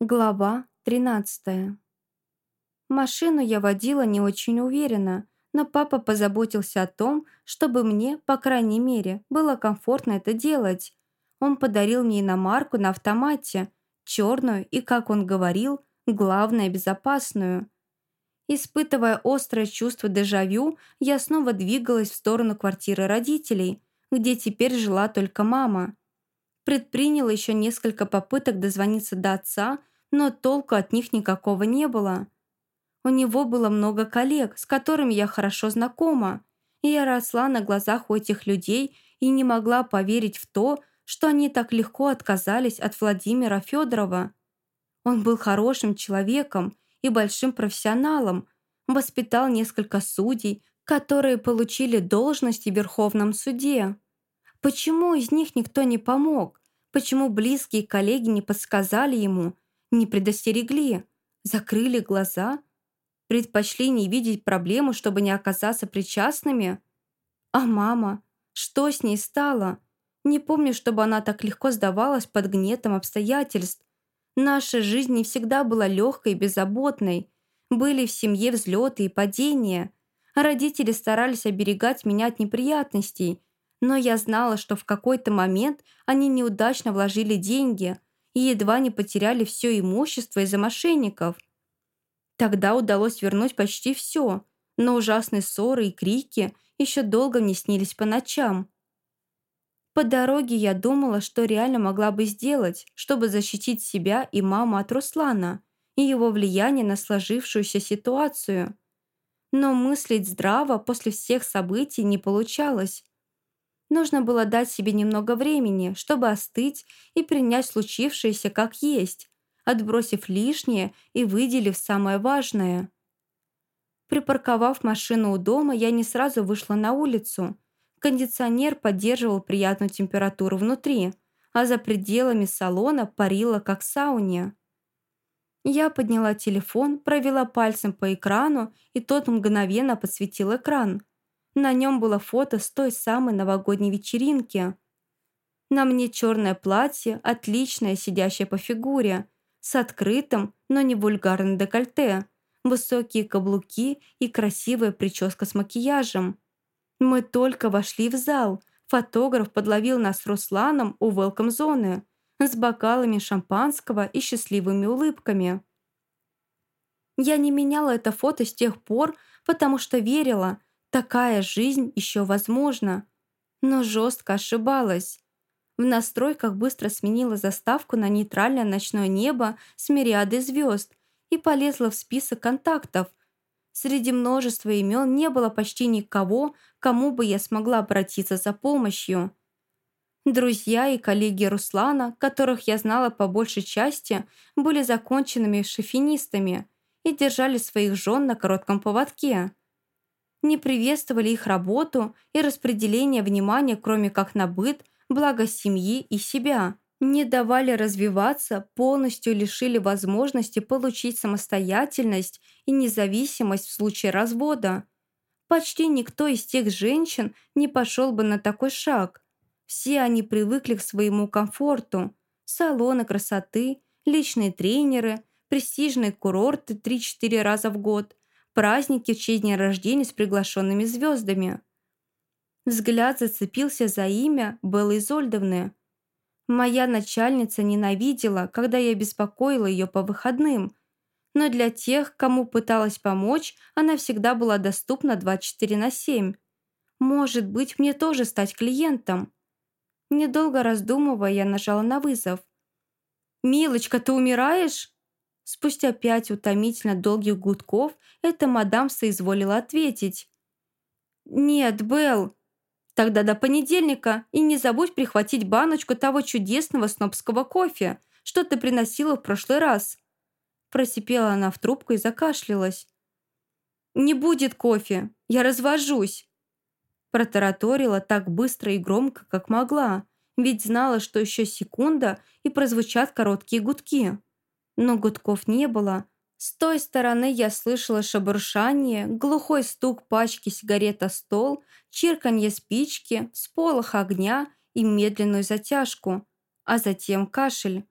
Глава 13 Машину я водила не очень уверенно, но папа позаботился о том, чтобы мне, по крайней мере, было комфортно это делать. Он подарил мне иномарку на автомате, черную и, как он говорил, главное, безопасную. Испытывая острое чувство дежавю, я снова двигалась в сторону квартиры родителей, где теперь жила только мама. Предприняла еще несколько попыток дозвониться до отца, но толку от них никакого не было. У него было много коллег, с которыми я хорошо знакома, и я росла на глазах у этих людей и не могла поверить в то, что они так легко отказались от Владимира Федорова. Он был хорошим человеком и большим профессионалом, воспитал несколько судей, которые получили должности в Верховном суде. Почему из них никто не помог? Почему близкие коллеги не подсказали ему, не предостерегли, закрыли глаза, предпочли не видеть проблему, чтобы не оказаться причастными? А мама? Что с ней стало? Не помню, чтобы она так легко сдавалась под гнетом обстоятельств. Наша жизнь не всегда была легкой и беззаботной. Были в семье взлеты и падения. Родители старались оберегать меня от неприятностей, но я знала, что в какой-то момент они неудачно вложили деньги – и едва не потеряли все имущество из-за мошенников. Тогда удалось вернуть почти все, но ужасные ссоры и крики еще долго мне снились по ночам. По дороге я думала, что реально могла бы сделать, чтобы защитить себя и маму от Руслана и его влияния на сложившуюся ситуацию. Но мыслить здраво после всех событий не получалось. Нужно было дать себе немного времени, чтобы остыть и принять случившееся как есть, отбросив лишнее и выделив самое важное. Припарковав машину у дома, я не сразу вышла на улицу. Кондиционер поддерживал приятную температуру внутри, а за пределами салона парило, как сауне. Я подняла телефон, провела пальцем по экрану, и тот мгновенно подсветил экран – на нем было фото с той самой новогодней вечеринки. На мне черное платье, отличное, сидящее по фигуре, с открытым, но не вульгарным декольте, высокие каблуки и красивая прическа с макияжем. Мы только вошли в зал. Фотограф подловил нас с Русланом у велком-зоны с бокалами шампанского и счастливыми улыбками. Я не меняла это фото с тех пор, потому что верила, Такая жизнь еще возможна. Но жестко ошибалась. В настройках быстро сменила заставку на нейтральное ночное небо с мириадой звезд и полезла в список контактов. Среди множества имен не было почти никого, кому бы я смогла обратиться за помощью. Друзья и коллеги Руслана, которых я знала по большей части, были законченными шофинистами и держали своих жен на коротком поводке не приветствовали их работу и распределение внимания, кроме как на быт, благо семьи и себя, не давали развиваться, полностью лишили возможности получить самостоятельность и независимость в случае развода. Почти никто из тех женщин не пошел бы на такой шаг. Все они привыкли к своему комфорту. Салоны красоты, личные тренеры, престижные курорты 3-4 раза в год, праздники в честь дня рождения с приглашенными звездами. Взгляд зацепился за имя Беллы Изольдовны. Моя начальница ненавидела, когда я беспокоила ее по выходным, но для тех, кому пыталась помочь, она всегда была доступна 24 на 7. Может быть, мне тоже стать клиентом? Недолго раздумывая, я нажала на вызов. «Милочка, ты умираешь?» Спустя пять утомительно долгих гудков эта мадам соизволила ответить. «Нет, Белл, тогда до понедельника, и не забудь прихватить баночку того чудесного снобского кофе, что ты приносила в прошлый раз». Просипела она в трубку и закашлялась. «Не будет кофе, я развожусь!» Протараторила так быстро и громко, как могла, ведь знала, что еще секунда и прозвучат короткие гудки но гудков не было. С той стороны я слышала шебуршание, глухой стук пачки сигарет о стол, чирканье спички, сполох огня и медленную затяжку, а затем кашель.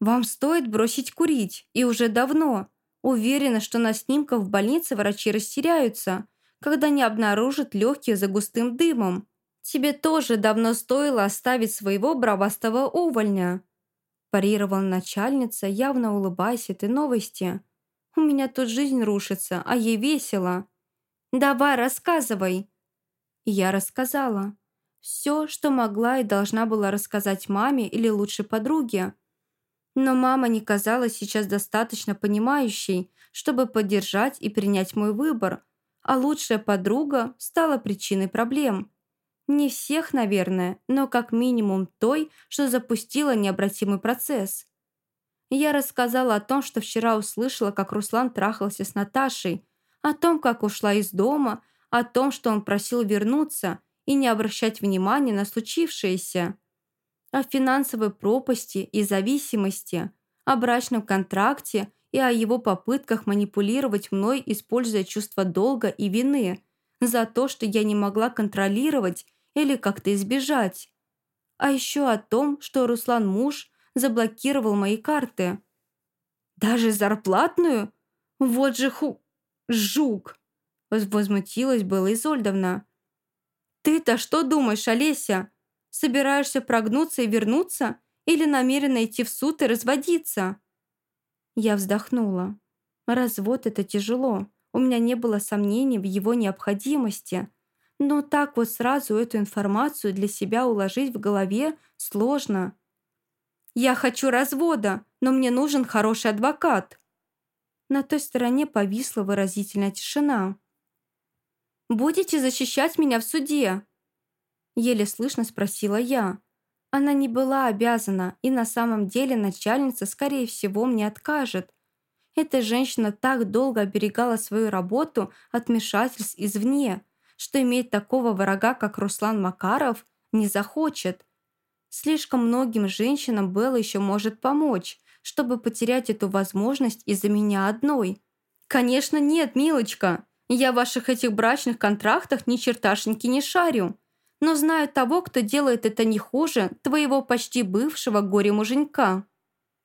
Вам стоит бросить курить, и уже давно. Уверена, что на снимках в больнице врачи растеряются, когда не обнаружат легкие за густым дымом. Тебе тоже давно стоило оставить своего бравастого увольня. Парировала начальница, явно улыбаясь этой новости. У меня тут жизнь рушится, а ей весело. Давай, рассказывай. И я рассказала. Все, что могла и должна была рассказать маме или лучше подруге. Но мама не казалась сейчас достаточно понимающей, чтобы поддержать и принять мой выбор, а лучшая подруга стала причиной проблем. Не всех, наверное, но как минимум той, что запустила необратимый процесс. Я рассказала о том, что вчера услышала, как Руслан трахался с Наташей, о том, как ушла из дома, о том, что он просил вернуться и не обращать внимания на случившееся о финансовой пропасти и зависимости, о брачном контракте и о его попытках манипулировать мной, используя чувство долга и вины за то, что я не могла контролировать или как-то избежать. А еще о том, что Руслан муж заблокировал мои карты. «Даже зарплатную? Вот же ху... жук!» Возмутилась была Изольдовна. «Ты-то что думаешь, Олеся? Собираешься прогнуться и вернуться? Или намерена идти в суд и разводиться?» Я вздохнула. Развод – это тяжело. У меня не было сомнений в его необходимости. Но так вот сразу эту информацию для себя уложить в голове сложно. «Я хочу развода, но мне нужен хороший адвокат». На той стороне повисла выразительная тишина. «Будете защищать меня в суде?» Еле слышно спросила я. Она не была обязана, и на самом деле начальница, скорее всего, мне откажет. Эта женщина так долго оберегала свою работу от вмешательств извне, что иметь такого врага, как Руслан Макаров, не захочет. Слишком многим женщинам Белла еще может помочь, чтобы потерять эту возможность из-за меня одной. «Конечно нет, милочка. Я в ваших этих брачных контрактах ни черташеньки не шарю но знаю того, кто делает это не хуже твоего почти бывшего горе-муженька».